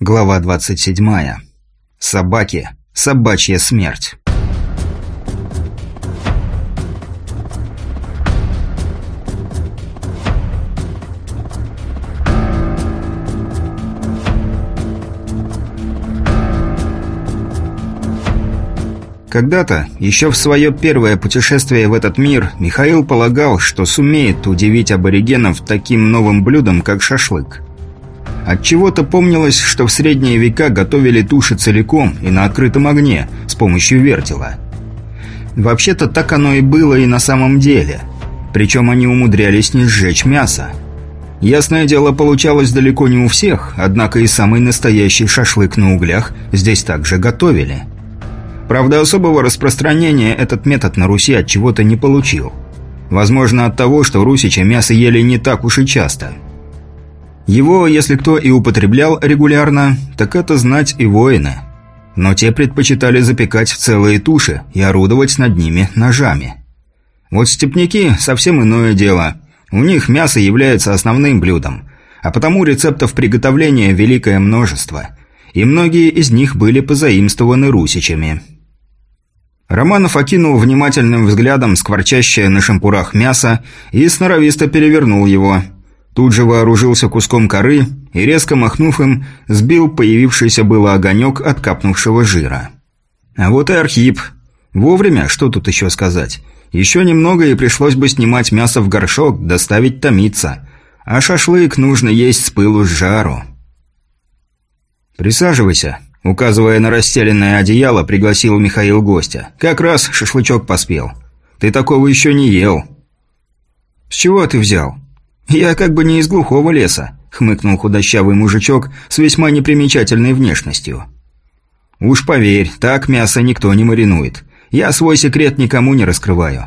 Глава 27. Собаки. Собачья смерть. Когда-то, еще в свое первое путешествие в этот мир, Михаил полагал, что сумеет удивить аборигенов таким новым блюдом, как шашлык. От чего то помнилось, что в средние века готовили туши целиком и на открытом огне с помощью вертела. Вообще-то так оно и было и на самом деле. Причем они умудрялись не сжечь мясо. Ясное дело, получалось далеко не у всех, однако и самый настоящий шашлык на углях здесь также готовили. Правда, особого распространения этот метод на Руси от чего-то не получил. Возможно, от того, что русичи мясо ели не так уж и часто – его, если кто и употреблял регулярно, так это знать и воины. Но те предпочитали запекать целые туши и орудовать над ними ножами. Вот степняки – совсем иное дело. У них мясо является основным блюдом, а потому рецептов приготовления великое множество, и многие из них были позаимствованы русичами. Романов окинул внимательным взглядом скворчащее на шампурах мясо и сноровисто перевернул его – Тут же вооружился куском коры и, резко махнув им, сбил появившийся было огонек от капнувшего жира. А вот и Архип. Вовремя, что тут еще сказать. Еще немного и пришлось бы снимать мясо в горшок, доставить томиться. А шашлык нужно есть с пылу с жару. «Присаживайся», — указывая на расстеленное одеяло, пригласил Михаил гостя. «Как раз шашлычок поспел. Ты такого еще не ел». «С чего ты взял?» «Я как бы не из глухого леса», — хмыкнул худощавый мужичок с весьма непримечательной внешностью. «Уж поверь, так мясо никто не маринует. Я свой секрет никому не раскрываю.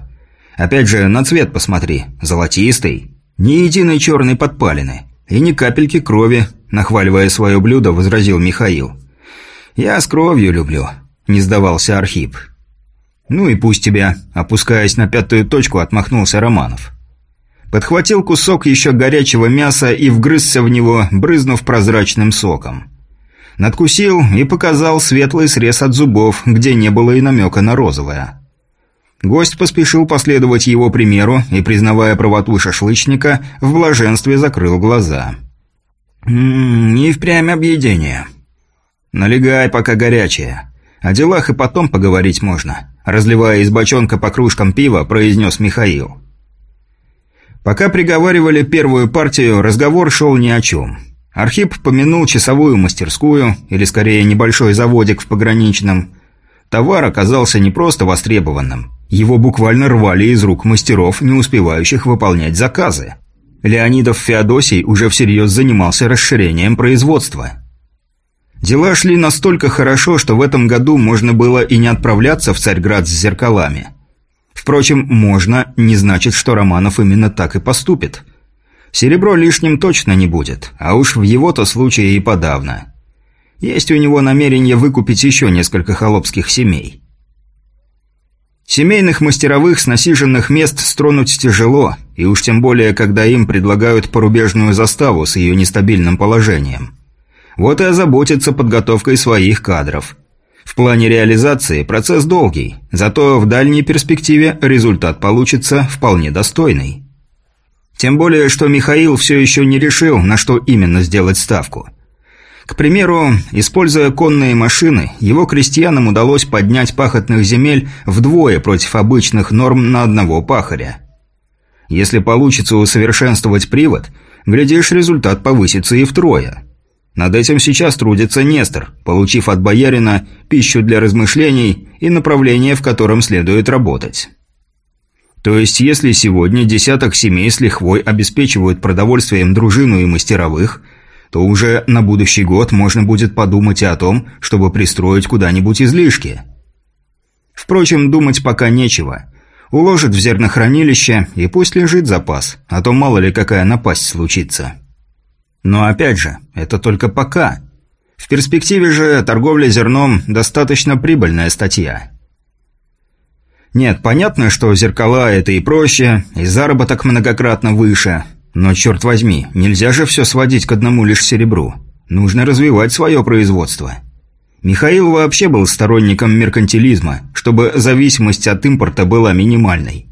Опять же, на цвет посмотри. Золотистый. Ни единой черной подпалины. И ни капельки крови», — нахваливая свое блюдо, возразил Михаил. «Я с кровью люблю», — не сдавался Архип. «Ну и пусть тебя», — опускаясь на пятую точку, отмахнулся Романов. Подхватил кусок еще горячего мяса и вгрызся в него, брызнув прозрачным соком. Надкусил и показал светлый срез от зубов, где не было и намека на розовое. Гость поспешил последовать его примеру и, признавая правоту шашлычника, в блаженстве закрыл глаза. «Ммм, и впрямь объедение». «Налегай, пока горячее. О делах и потом поговорить можно», разливая из бочонка по кружкам пива, произнес Михаил. Пока приговаривали первую партию, разговор шел ни о чем. Архип помянул часовую мастерскую, или скорее небольшой заводик в пограничном. Товар оказался не просто востребованным. Его буквально рвали из рук мастеров, не успевающих выполнять заказы. Леонидов Феодосий уже всерьез занимался расширением производства. Дела шли настолько хорошо, что в этом году можно было и не отправляться в Царьград с зеркалами – Впрочем, «можно» не значит, что Романов именно так и поступит. Серебро лишним точно не будет, а уж в его-то случае и подавно. Есть у него намерение выкупить еще несколько холопских семей. Семейных мастеровых с насиженных мест стронуть тяжело, и уж тем более, когда им предлагают порубежную заставу с ее нестабильным положением. Вот и озаботиться подготовкой своих кадров – в плане реализации процесс долгий, зато в дальней перспективе результат получится вполне достойный. Тем более, что Михаил все еще не решил, на что именно сделать ставку. К примеру, используя конные машины, его крестьянам удалось поднять пахотных земель вдвое против обычных норм на одного пахаря. Если получится усовершенствовать привод, глядишь, результат повысится и втрое – над этим сейчас трудится Нестор, получив от боярина пищу для размышлений и направление, в котором следует работать. То есть, если сегодня десяток семей с лихвой обеспечивают продовольствием дружину и мастеровых, то уже на будущий год можно будет подумать и о том, чтобы пристроить куда-нибудь излишки. Впрочем, думать пока нечего. Уложат в зернохранилище и пусть лежит запас, а то мало ли какая напасть случится. Но опять же, это только пока. В перспективе же торговля зерном – достаточно прибыльная статья. Нет, понятно, что зеркала – это и проще, и заработок многократно выше. Но, черт возьми, нельзя же все сводить к одному лишь серебру. Нужно развивать свое производство. Михаил вообще был сторонником меркантилизма, чтобы зависимость от импорта была минимальной.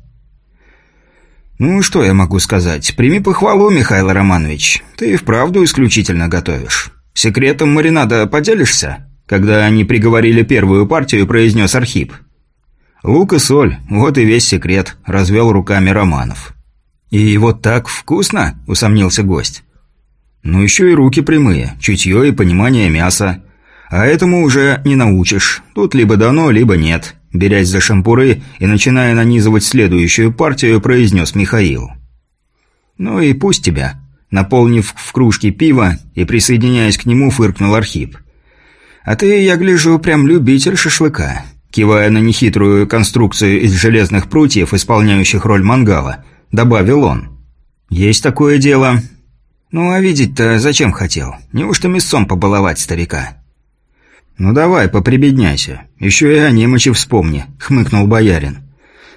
«Ну, что я могу сказать? Прими похвалу, Михаил Романович. Ты и вправду исключительно готовишь. Секретом маринада поделишься?» Когда они приговорили первую партию, произнес Архип. «Лук и соль, вот и весь секрет», – развел руками Романов. «И вот так вкусно?» – усомнился гость. «Ну еще и руки прямые, чутье и понимание мяса. А этому уже не научишь. Тут либо дано, либо нет берясь за шампуры и начиная нанизывать следующую партию, произнес Михаил. «Ну и пусть тебя», – наполнив в кружке пива и присоединяясь к нему, фыркнул Архип. «А ты, я гляжу, прям любитель шашлыка», – кивая на нехитрую конструкцию из железных прутьев, исполняющих роль мангала, добавил он. «Есть такое дело». «Ну а видеть-то зачем хотел? Неужто мясцом побаловать старика?» «Ну давай, поприбедняйся. Еще и о немочи вспомни», — хмыкнул боярин.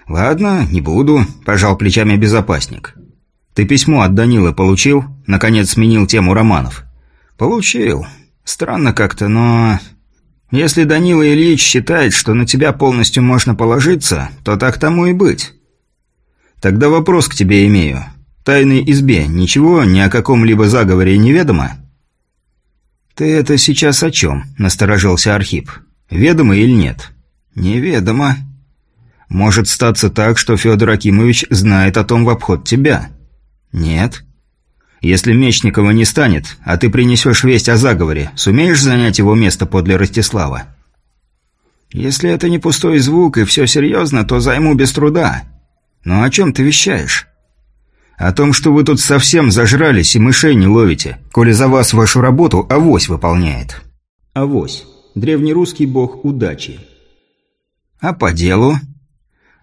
«Ладно, не буду», — пожал плечами безопасник. «Ты письмо от Данила получил?» — наконец сменил тему Романов. «Получил. Странно как-то, но...» «Если Данила Ильич считает, что на тебя полностью можно положиться, то так тому и быть». «Тогда вопрос к тебе имею. Тайной избе ничего ни о каком-либо заговоре неведомо?» «Ты это сейчас о чем?» – насторожился Архип. «Ведомо или нет?» «Неведомо». «Может статься так, что Федор Акимович знает о том в обход тебя?» «Нет». «Если Мечникова не станет, а ты принесешь весть о заговоре, сумеешь занять его место подле Ростислава?» «Если это не пустой звук и все серьезно, то займу без труда. Но о чем ты вещаешь?» О том, что вы тут совсем зажрались и мышей не ловите, коли за вас вашу работу авось выполняет. Авось. Древнерусский бог удачи. А по делу?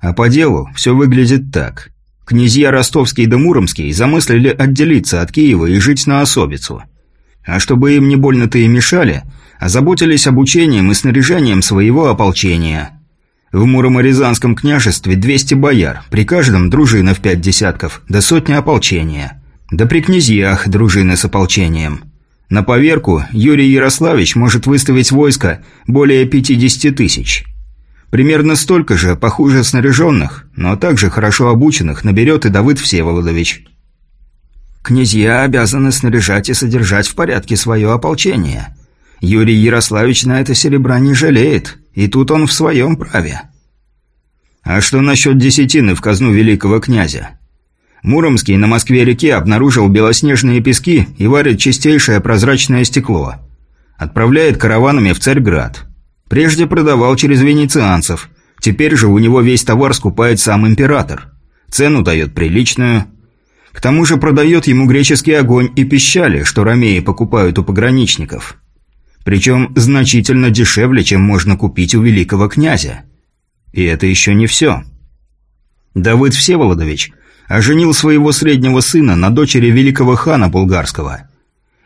А по делу все выглядит так. Князья Ростовский да Муромский замыслили отделиться от Киева и жить на особицу. А чтобы им не больно-то и мешали, озаботились обучением и снаряжением своего ополчения – в Муромо-Рязанском княжестве 200 бояр, при каждом дружина в пять десятков, до сотни ополчения. Да при князьях дружины с ополчением. На поверку Юрий Ярославич может выставить войско более 50 тысяч. Примерно столько же, похуже снаряженных, но также хорошо обученных, наберет и Давыд Всеволодович. Князья обязаны снаряжать и содержать в порядке свое ополчение. Юрий Ярославич на это серебра не жалеет, и тут он в своем праве. А что насчет десятины в казну великого князя? Муромский на Москве-реке обнаружил белоснежные пески и варит чистейшее прозрачное стекло. Отправляет караванами в Царьград. Прежде продавал через венецианцев. Теперь же у него весь товар скупает сам император. Цену дает приличную. К тому же продает ему греческий огонь и пищали, что ромеи покупают у пограничников. Причем значительно дешевле, чем можно купить у великого князя. И это еще не все. Давыд Всеволодович оженил своего среднего сына на дочери великого хана булгарского.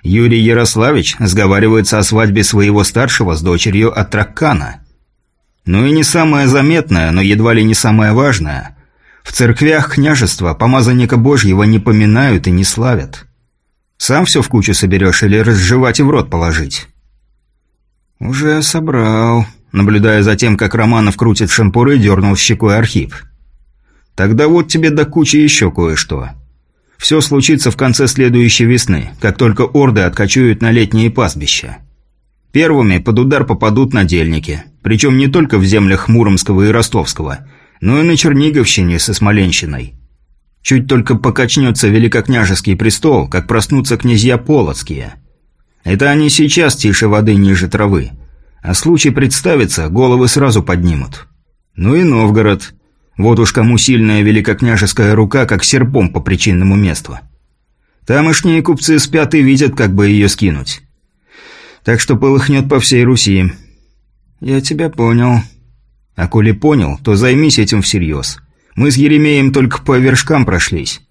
Юрий Ярославич сговаривается о свадьбе своего старшего с дочерью от. Ну и не самое заметное, но едва ли не самое важное. В церквях княжества помазанника Божьего не поминают и не славят. Сам все в кучу соберешь или разжевать и в рот положить? «Уже собрал», — наблюдая за тем, как Романов крутит шампуры, дернул щекой Архип. «Тогда вот тебе до кучи еще кое-что. Все случится в конце следующей весны, как только орды откачуют на летние пастбища. Первыми под удар попадут надельники, причем не только в землях Муромского и Ростовского, но и на Черниговщине со Смоленщиной. Чуть только покачнется великокняжеский престол, как проснутся князья Полоцкие». Это они сейчас тише воды ниже травы. А случай представится, головы сразу поднимут. Ну и Новгород. Вот уж кому сильная великокняжеская рука, как серпом по причинному месту. Тамошние купцы спят и видят, как бы ее скинуть. Так что полыхнет по всей Руси. Я тебя понял. А коли понял, то займись этим всерьез. Мы с Еремеем только по вершкам прошлись.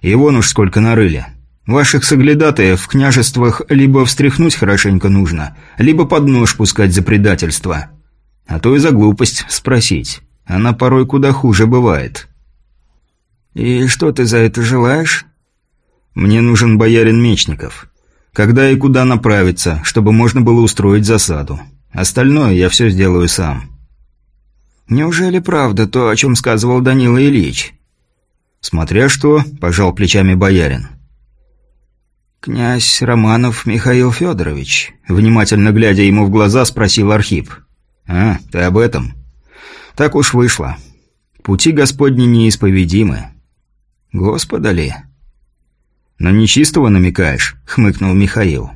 И вон уж сколько нарыли. Ваших соглядатаев в княжествах либо встряхнуть хорошенько нужно, либо под нож пускать за предательство. А то и за глупость спросить. Она порой куда хуже бывает. «И что ты за это желаешь?» «Мне нужен боярин Мечников. Когда и куда направиться, чтобы можно было устроить засаду. Остальное я все сделаю сам». «Неужели правда то, о чем сказывал Данила Ильич?» «Смотря что», – пожал плечами боярин. «Князь Романов Михаил Федорович», – внимательно глядя ему в глаза, спросил Архип. «А, ты об этом?» «Так уж вышло. Пути Господни неисповедимы». «Господа ли?» «На нечистого намекаешь?» – хмыкнул Михаил.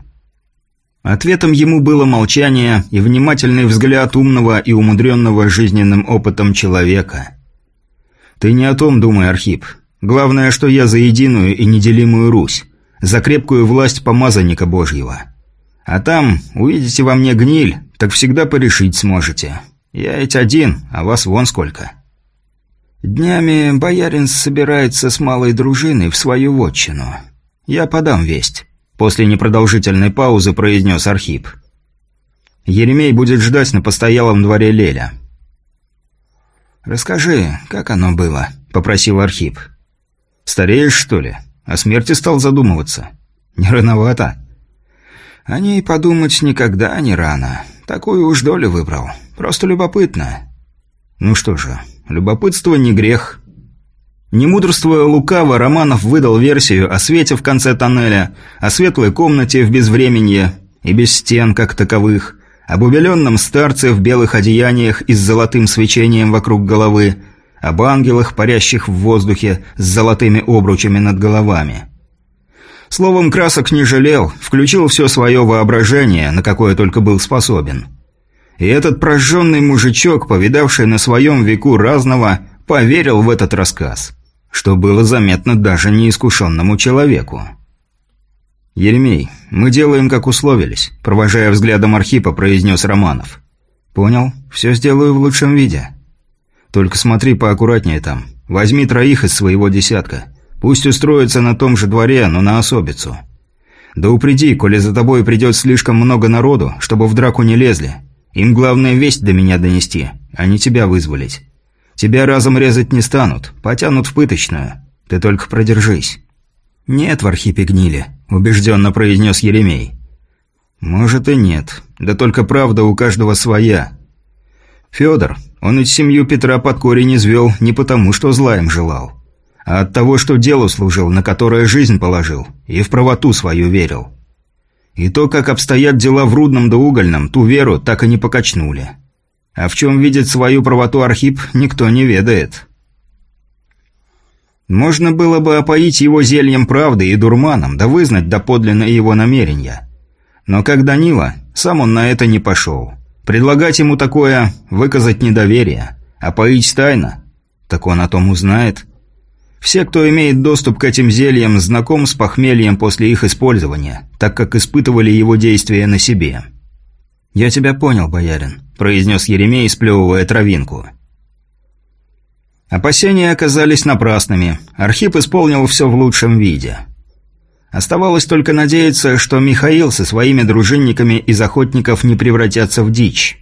Ответом ему было молчание и внимательный взгляд умного и умудренного жизненным опытом человека. «Ты не о том думай, Архип. Главное, что я за единую и неделимую Русь, за крепкую власть помазанника Божьего. А там, увидите во мне гниль, так всегда порешить сможете. Я ведь один, а вас вон сколько». Днями боярин собирается с малой дружиной в свою вотчину. Я подам весть. После непродолжительной паузы произнес Архип. Еремей будет ждать на постоялом дворе Леля. «Расскажи, как оно было?» – попросил Архип. «Стареешь, что ли? О смерти стал задумываться. Не рановато?» «О ней подумать никогда не рано. Такую уж долю выбрал. Просто любопытно». «Ну что же, любопытство не грех». Не мудрствуя лукаво, Романов выдал версию о свете в конце тоннеля, о светлой комнате в безвременье и без стен как таковых, об убеленном старце в белых одеяниях и с золотым свечением вокруг головы, об ангелах, парящих в воздухе с золотыми обручами над головами. Словом, красок не жалел, включил все свое воображение, на какое только был способен. И этот прожженный мужичок, повидавший на своем веку разного, поверил в этот рассказ что было заметно даже неискушенному человеку. «Еремей, мы делаем, как условились», – провожая взглядом Архипа, произнес Романов. «Понял. Все сделаю в лучшем виде. Только смотри поаккуратнее там. Возьми троих из своего десятка. Пусть устроятся на том же дворе, но на особицу. Да упреди, коли за тобой придет слишком много народу, чтобы в драку не лезли. Им главное весть до меня донести, а не тебя вызволить. Тебя разом резать не станут, потянут в пыточную. Ты только продержись». «Нет в Архипе гнили», – убежденно произнес Еремей. «Может и нет. Да только правда у каждого своя. Федор, он ведь семью Петра под корень извел не потому, что зла им желал, а от того, что делу служил, на которое жизнь положил, и в правоту свою верил. И то, как обстоят дела в Рудном да Угольном, ту веру так и не покачнули. А в чем видит свою правоту Архип, никто не ведает. Можно было бы опоить его зельем правды и дурманом, да вызнать доподлинно его намерения. Но как Данила, сам он на это не пошел. Предлагать ему такое – выказать недоверие. А поить тайно – так он о том узнает. Все, кто имеет доступ к этим зельям, знаком с похмельем после их использования, так как испытывали его действия на себе. «Я тебя понял, боярин», – произнес Еремей, сплевывая травинку. Опасения оказались напрасными. Архип исполнил все в лучшем виде. Оставалось только надеяться, что Михаил со своими дружинниками из охотников не превратятся в дичь.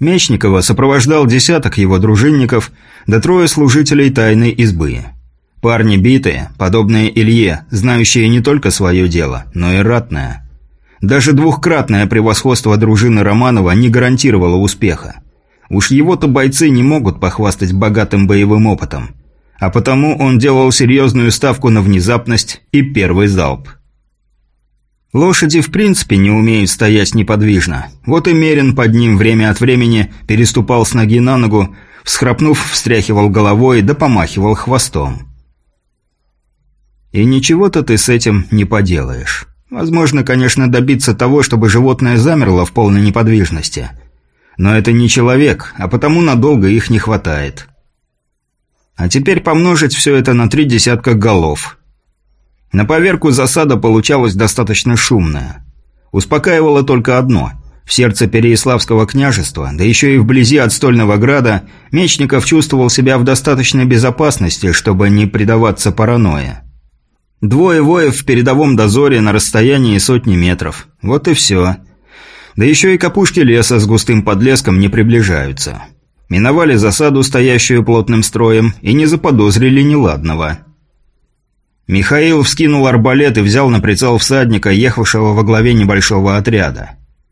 Мечникова сопровождал десяток его дружинников, да трое служителей тайной избы. Парни битые, подобные Илье, знающие не только свое дело, но и ратное – даже двухкратное превосходство дружины Романова не гарантировало успеха. Уж его-то бойцы не могут похвастать богатым боевым опытом. А потому он делал серьезную ставку на внезапность и первый залп. Лошади в принципе не умеют стоять неподвижно. Вот и Мерин под ним время от времени переступал с ноги на ногу, всхрапнув, встряхивал головой да помахивал хвостом. И ничего-то ты с этим не поделаешь. Возможно, конечно, добиться того, чтобы животное замерло в полной неподвижности. Но это не человек, а потому надолго их не хватает. А теперь помножить все это на три десятка голов. На поверку засада получалась достаточно шумная. Успокаивало только одно – в сердце Переяславского княжества, да еще и вблизи от Стольного Града, Мечников чувствовал себя в достаточной безопасности, чтобы не предаваться паранойе. Двое воев в передовом дозоре на расстоянии сотни метров. Вот и все. Да еще и капушки леса с густым подлеском не приближаются. Миновали засаду, стоящую плотным строем, и не заподозрили неладного. Михаил вскинул арбалет и взял на прицел всадника, ехавшего во главе небольшого отряда.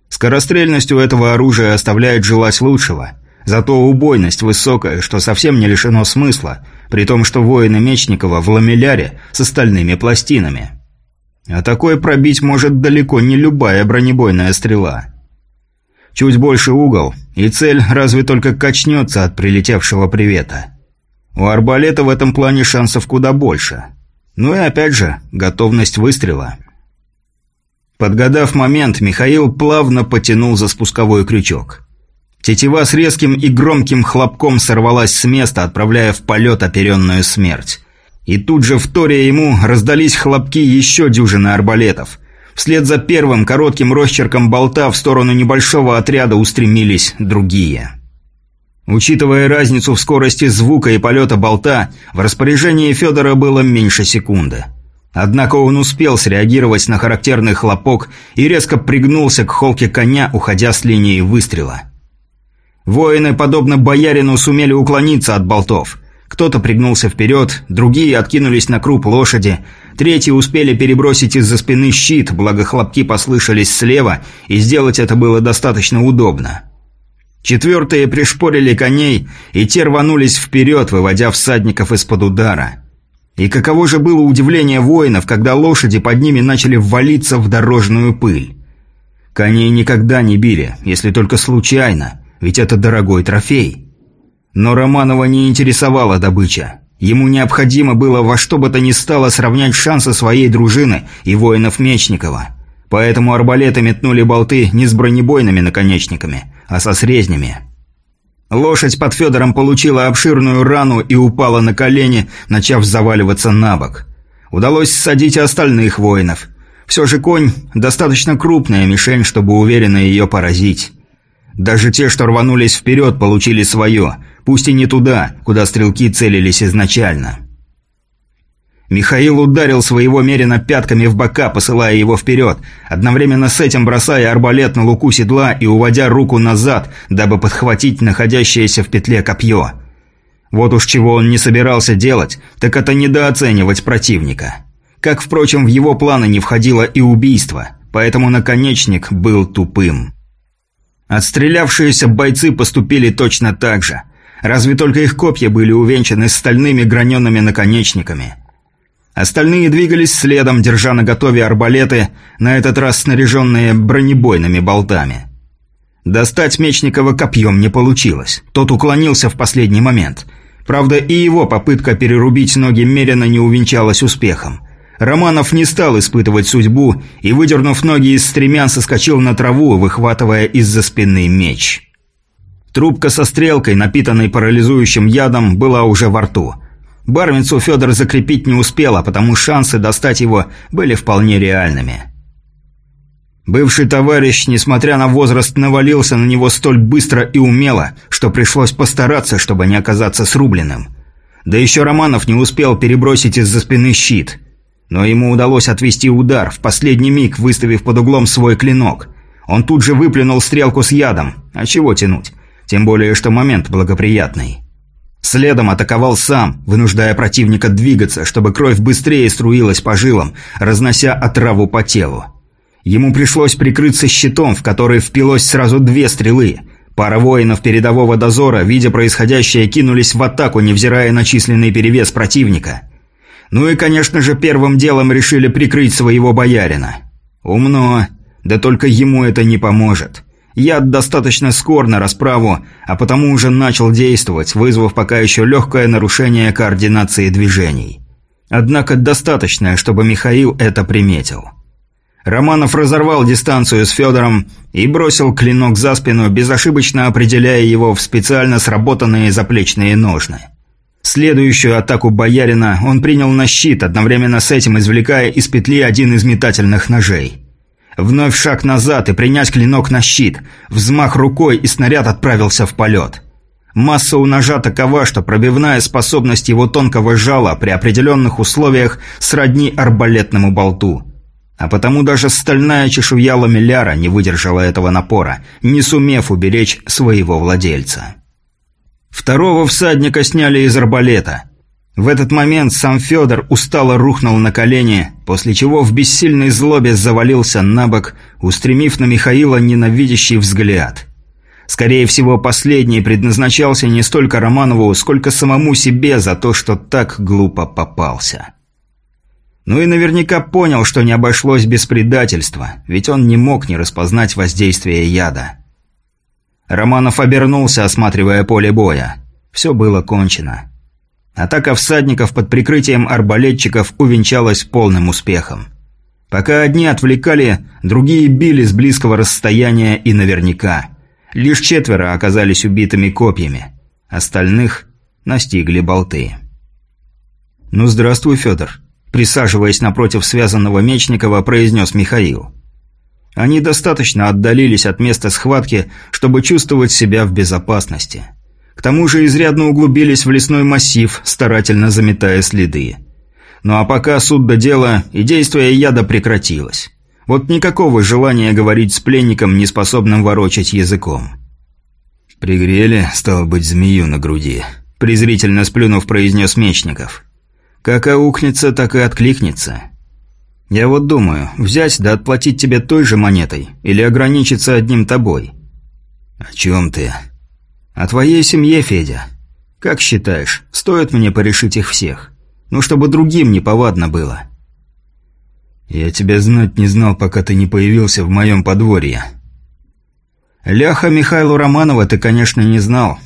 Скорострельность у этого оружия оставляет желать лучшего, зато убойность высокая, что совсем не лишено смысла, при том, что воины Мечникова в ламеляре с остальными пластинами. А такое пробить может далеко не любая бронебойная стрела. Чуть больше угол, и цель разве только качнется от прилетевшего привета. У арбалета в этом плане шансов куда больше. Ну и опять же, готовность выстрела. Подгадав момент, Михаил плавно потянул за спусковой крючок. Тетива с резким и громким хлопком сорвалась с места, отправляя в полет оперенную смерть. И тут же, вторя ему, раздались хлопки еще дюжины арбалетов. Вслед за первым коротким росчерком болта в сторону небольшого отряда устремились другие. Учитывая разницу в скорости звука и полета болта, в распоряжении Федора было меньше секунды. Однако он успел среагировать на характерный хлопок и резко пригнулся к холке коня, уходя с линии выстрела. Воины, подобно боярину, сумели уклониться от болтов – кто-то пригнулся вперед, другие откинулись на круп лошади, третьи успели перебросить из-за спины щит, благо хлопки послышались слева, и сделать это было достаточно удобно. Четвертые пришпорили коней, и те рванулись вперед, выводя всадников из-под удара. И каково же было удивление воинов, когда лошади под ними начали ввалиться в дорожную пыль. Коней никогда не били, если только случайно, ведь это дорогой трофей. Но Романова не интересовала добыча. Ему необходимо было во что бы то ни стало сравнять шансы своей дружины и воинов Мечникова. Поэтому арбалеты метнули болты не с бронебойными наконечниками, а со срезнями. Лошадь под Федором получила обширную рану и упала на колени, начав заваливаться на бок. Удалось садить остальных воинов. Все же конь – достаточно крупная мишень, чтобы уверенно ее поразить. Даже те, что рванулись вперед, получили свое – Пусть и не туда, куда стрелки целились изначально. Михаил ударил своего Мерина пятками в бока, посылая его вперед, одновременно с этим бросая арбалет на луку седла и уводя руку назад, дабы подхватить находящееся в петле копье. Вот уж чего он не собирался делать, так это недооценивать противника. Как, впрочем, в его планы не входило и убийство, поэтому наконечник был тупым. Отстрелявшиеся бойцы поступили точно так же – Разве только их копья были увенчаны стальными граненными наконечниками. Остальные двигались следом, держа на готове арбалеты, на этот раз снаряженные бронебойными болтами. Достать Мечникова копьем не получилось. Тот уклонился в последний момент. Правда, и его попытка перерубить ноги Мерина не увенчалась успехом. Романов не стал испытывать судьбу и, выдернув ноги из стремян, соскочил на траву, выхватывая из-за спины меч. Трубка со стрелкой, напитанной парализующим ядом, была уже во рту. Бармицу Федор закрепить не успел, а потому шансы достать его были вполне реальными. Бывший товарищ, несмотря на возраст, навалился на него столь быстро и умело, что пришлось постараться, чтобы не оказаться срубленным. Да еще Романов не успел перебросить из-за спины щит. Но ему удалось отвести удар, в последний миг выставив под углом свой клинок. Он тут же выплюнул стрелку с ядом. А чего тянуть? Тем более, что момент благоприятный. Следом атаковал сам, вынуждая противника двигаться, чтобы кровь быстрее струилась по жилам, разнося отраву по телу. Ему пришлось прикрыться щитом, в который впилось сразу две стрелы. Пара воинов передового дозора, видя происходящее, кинулись в атаку, невзирая на численный перевес противника. Ну и, конечно же, первым делом решили прикрыть своего боярина. Умно, да только ему это не поможет. Яд достаточно скор на расправу, а потому уже начал действовать, вызвав пока еще легкое нарушение координации движений. Однако достаточное, чтобы Михаил это приметил. Романов разорвал дистанцию с Федором и бросил клинок за спину, безошибочно определяя его в специально сработанные заплечные ножны. Следующую атаку боярина он принял на щит, одновременно с этим извлекая из петли один из метательных ножей – Вновь шаг назад и принять клинок на щит. Взмах рукой, и снаряд отправился в полет. Масса у ножа такова, что пробивная способность его тонкого жала при определенных условиях сродни арбалетному болту. А потому даже стальная чешуя ламелляра не выдержала этого напора, не сумев уберечь своего владельца. Второго всадника сняли из арбалета. В этот момент сам Федор устало рухнул на колени, после чего в бессильной злобе завалился на бок, устремив на Михаила ненавидящий взгляд. Скорее всего, последний предназначался не столько Романову, сколько самому себе за то, что так глупо попался. Ну и наверняка понял, что не обошлось без предательства, ведь он не мог не распознать воздействие яда. Романов обернулся, осматривая поле боя. Все было кончено. Атака всадников под прикрытием арбалетчиков увенчалась полным успехом. Пока одни отвлекали, другие били с близкого расстояния и наверняка. Лишь четверо оказались убитыми копьями. Остальных настигли болты. «Ну, здравствуй, Федор», – присаживаясь напротив связанного Мечникова, произнес Михаил. Они достаточно отдалились от места схватки, чтобы чувствовать себя в безопасности. К тому же изрядно углубились в лесной массив, старательно заметая следы. Ну а пока суд до дела, и действие яда прекратилось. Вот никакого желания говорить с пленником, не способным ворочать языком. «Пригрели, стало быть, змею на груди», – презрительно сплюнув, произнес Мечников. «Как аукнется, так и откликнется. Я вот думаю, взять да отплатить тебе той же монетой, или ограничиться одним тобой». «О чем ты?» «О твоей семье, Федя. Как считаешь, стоит мне порешить их всех? Ну, чтобы другим не повадно было». «Я тебя знать не знал, пока ты не появился в моем подворье». «Ляха Михаила Романова ты, конечно, не знал.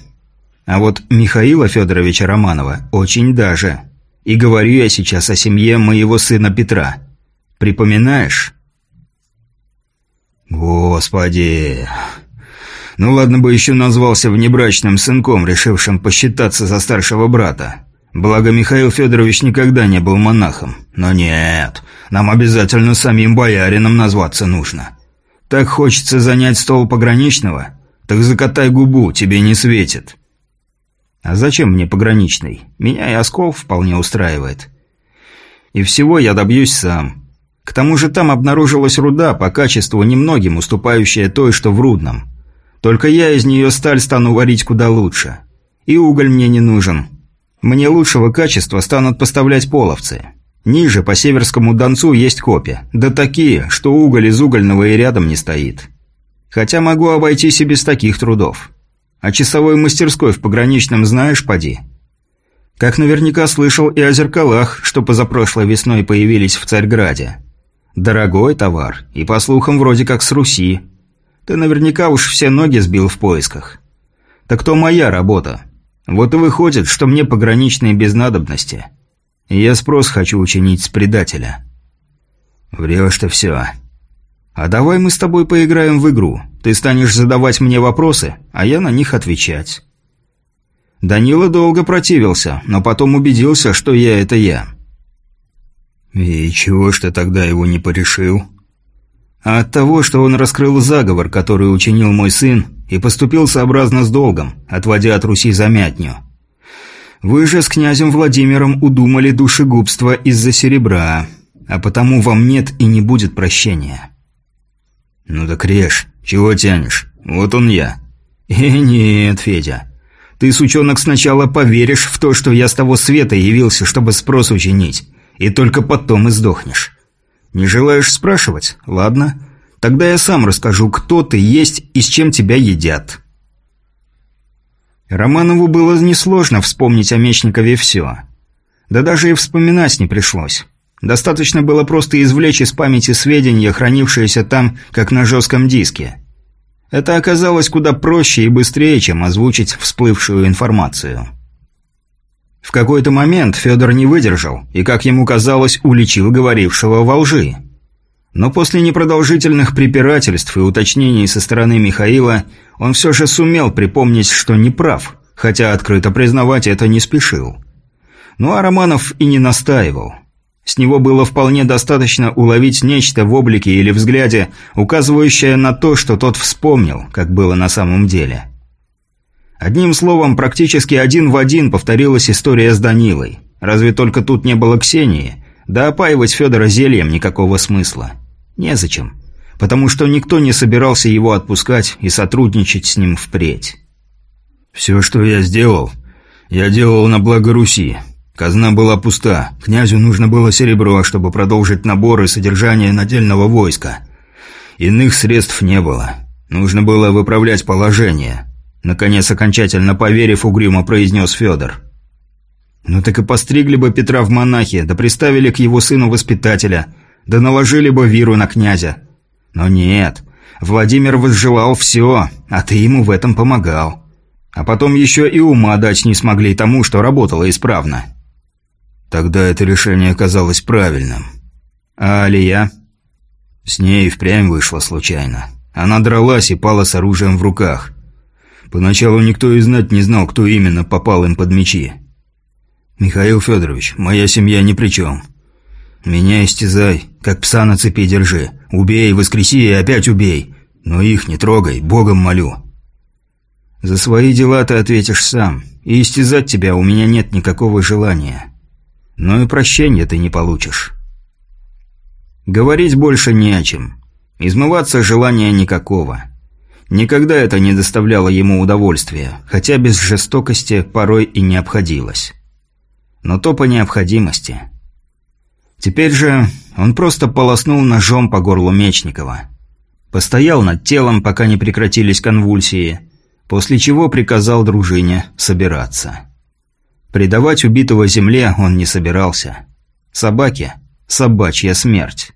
А вот Михаила Федоровича Романова очень даже. И говорю я сейчас о семье моего сына Петра. Припоминаешь?» «Господи...» Ну ладно бы еще назвался внебрачным сынком, решившим посчитаться за старшего брата. Благо Михаил Федорович никогда не был монахом. Но нет, нам обязательно самим боярином назваться нужно. Так хочется занять стол пограничного? Так закатай губу, тебе не светит. А зачем мне пограничный? Меня и Оскол вполне устраивает. И всего я добьюсь сам. К тому же там обнаружилась руда, по качеству немногим уступающая той, что в Рудном. Только я из нее сталь стану варить куда лучше. И уголь мне не нужен. Мне лучшего качества станут поставлять половцы. Ниже, по Северскому Донцу, есть копья. Да такие, что уголь из угольного и рядом не стоит. Хотя могу обойтись и без таких трудов. А часовой мастерской в пограничном знаешь, поди? Как наверняка слышал и о зеркалах, что позапрошлой весной появились в Царьграде. Дорогой товар, и по слухам вроде как с Руси. Ты наверняка уж все ноги сбил в поисках. Так то моя работа. Вот и выходит, что мне пограничные без надобности. И я спрос хочу учинить с предателя. Врешь ты все. А давай мы с тобой поиграем в игру. Ты станешь задавать мне вопросы, а я на них отвечать. Данила долго противился, но потом убедился, что я – это я. «И чего ж ты тогда его не порешил?» а от того, что он раскрыл заговор, который учинил мой сын, и поступил сообразно с долгом, отводя от Руси замятню. Вы же с князем Владимиром удумали душегубство из-за серебра, а потому вам нет и не будет прощения». «Ну так режь, чего тянешь? Вот он я». «Э, нет, Федя. Ты, сучонок, сначала поверишь в то, что я с того света явился, чтобы спрос учинить, и только потом и сдохнешь. Не желаешь спрашивать? Ладно. Тогда я сам расскажу, кто ты есть и с чем тебя едят. Романову было несложно вспомнить о Мечникове все. Да даже и вспоминать не пришлось. Достаточно было просто извлечь из памяти сведения, хранившиеся там, как на жестком диске. Это оказалось куда проще и быстрее, чем озвучить всплывшую информацию. В какой-то момент Федор не выдержал и, как ему казалось, уличил говорившего во лжи. Но после непродолжительных препирательств и уточнений со стороны Михаила он все же сумел припомнить, что не прав, хотя открыто признавать это не спешил. Ну а Романов и не настаивал. С него было вполне достаточно уловить нечто в облике или взгляде, указывающее на то, что тот вспомнил, как было на самом деле. Одним словом, практически один в один повторилась история с Данилой. Разве только тут не было Ксении, да опаивать Федора зельем никакого смысла. Незачем. Потому что никто не собирался его отпускать и сотрудничать с ним впредь. «Все, что я сделал, я делал на благо Руси. Казна была пуста. Князю нужно было серебро, чтобы продолжить набор и содержание надельного войска. Иных средств не было. Нужно было выправлять положение. Наконец, окончательно поверив, угрюмо произнес Федор. «Ну так и постригли бы Петра в монахи, да приставили к его сыну воспитателя, да наложили бы виру на князя. Но нет, Владимир возжелал все, а ты ему в этом помогал. А потом еще и ума дать не смогли тому, что работало исправно». Тогда это решение оказалось правильным. А Алия? С ней впрямь вышло случайно. Она дралась и пала с оружием в руках. Поначалу никто и знать не знал, кто именно попал им под мечи. «Михаил Федорович, моя семья ни при чем. Меня истязай, как пса на цепи держи. Убей, воскреси и опять убей. Но их не трогай, Богом молю». «За свои дела ты ответишь сам, и истязать тебя у меня нет никакого желания. Но и прощения ты не получишь». Говорить больше не о чем. Измываться желания никакого. Никогда это не доставляло ему удовольствия, хотя без жестокости порой и не обходилось. Но то по необходимости. Теперь же он просто полоснул ножом по горлу Мечникова. Постоял над телом, пока не прекратились конвульсии, после чего приказал дружине собираться. Предавать убитого земле он не собирался. Собаке – собачья смерть.